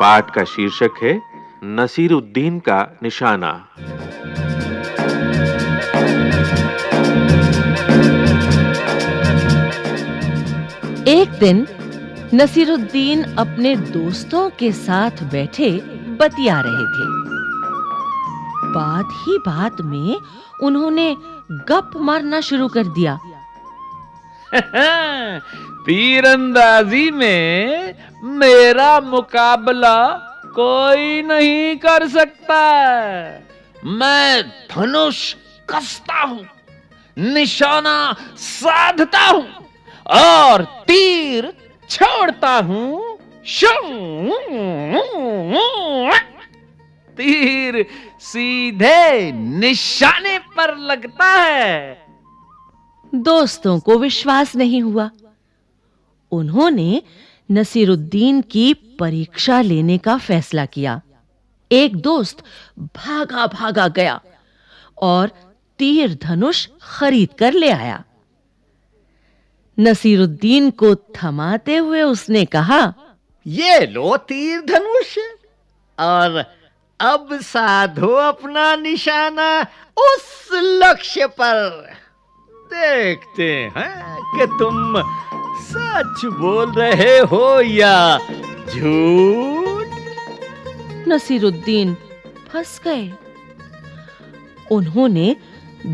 पाठ का शीर्षक है नसीरुद्दीन का निशाना। एक दिन नसीरुद्दीन अपने दोस्तों के साथ बैठे बतिया रहे थे। बात ही बात में उन्होंने गप मारना शुरू कर दिया। तीरंदाजी में मेरा मुकाबला कोई नहीं कर सकता। मैं धनुष कसता हूँ, निशाना साधता हूँ और तीर छोड़ता हूँ। तीर सीधे निशाने पर लगता है। दोस्तों को विश्वास नहीं हुआ। उन्होंने नसीरुद्दीन की परीक्षा लेने का फैसला किया। एक दोस्त भागा भागा गया और तीर धनुष खरीद कर ले आया। नसीरुद्दीन को थमाते हुए उसने कहा, ये लो तीर धनुष और अब साधो अपना निशाना उस लक्ष्य पर। देखते हैं कि तुम सच बोल रहे हो या झूठ? नसीरुद्दीन फंस गए। उन्होंने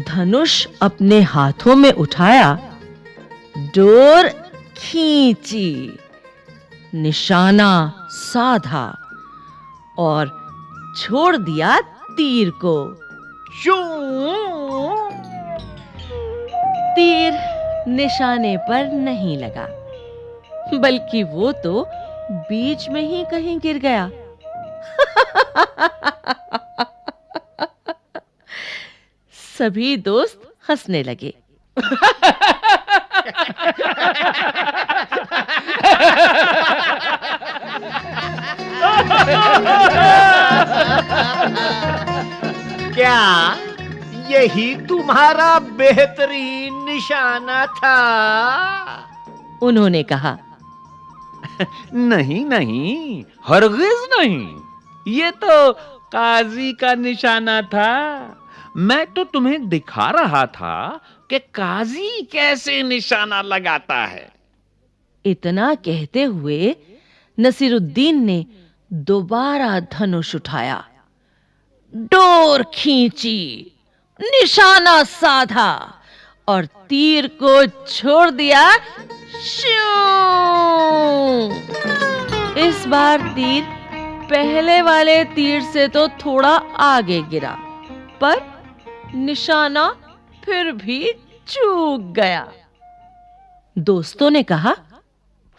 धनुष अपने हाथों में उठाया डोर खींची निशाना साधा और छोड़ दिया तीर को। शूं तीर निशाने पर नहीं लगा। बल्कि वो तो बीच में ही कहीं गिर गया। सभी दोस्त हंसने लगे। यही तुम्हारा बेहतरीन निशाना था। उन्होंने कहा। नहीं नहीं हरगिज नहीं। ये तो काजी का निशाना था। मैं तो तुम्हें दिखा रहा था कि काजी कैसे निशाना लगाता है। इतना कहते हुए नसीरुद्दीन ने दोबारा धनुष उठाया। डोर खींची। निशाना साधा और तीर को छोड़ दिया। इस बार तीर पहले वाले तीर से तो थोड़ा आगे गिरा, पर निशाना फिर भी चूक गया दोस्तों ने कहा,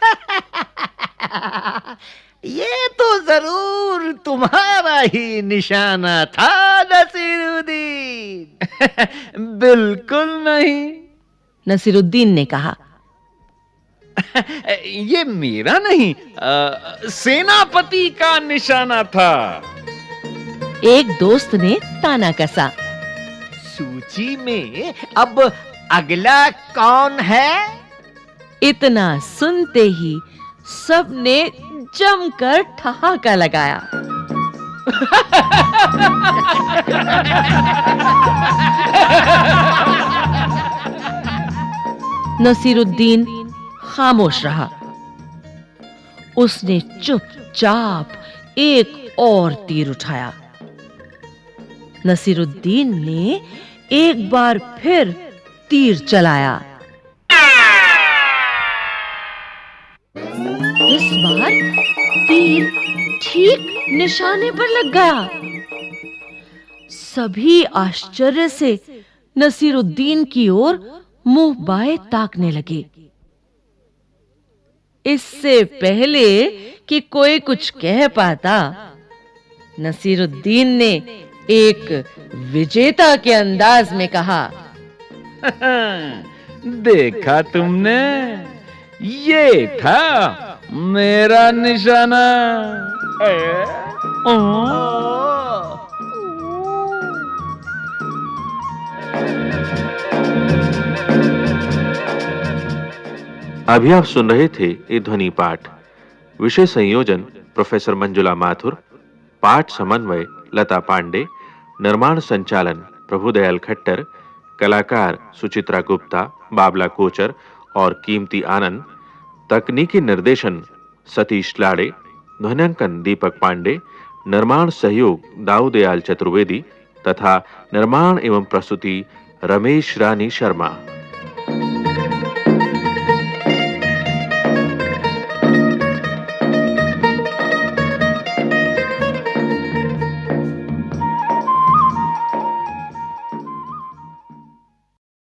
ये तो ज़रूर तुम्हारा ही निशाना था, नसीरुद्दीन बिल्कुल नहीं। नसीरुद्दीन ने कहा ये मेरा नहीं सेनापति का निशाना था। एक दोस्त ने ताना कसा। सूची में अब अगला कौन है? इतना सुनते ही सबने जमकर ठहाका लगाया। नसीरुद्दीन खामोश रहा। उसने चुपचाप एक और तीर उठाया। नसीरुद्दीन ने एक बार फिर तीर चलाया। इस बार तीर ठीक निशाने पर लग गया। सभी आश्चर्य से नसीरुद्दीन की ओर मुँह बाएँ ताकने लगे। इससे पहले कि कोई कुछ कह पाता नसीरुद्दीन ने एक विजेता के अंदाज में कहा देखा तुमने? ये था मेरा निशाना। ओ, अभी आप सुन रहे थे ये ध्वनि पाठ। विषय संयोजन, प्रोफेसर मंजुला माथुर, पाठ समन्वय, लता पांडे, निर्माण संचालन, प्रभुदयाल खट्टर, कलाकार सुचित्रा गुप्ता, बाबला कोचर और कीमती आनंद, तकनीकी निर्देशन सतीश लाड़े, ध्वनियांकन दीपक पांडे, निर्माण सहयोग दाऊदयाल चतुर्वेदी तथा निर्माण एवं प्रस्तुति रमेश रानी शर्मा।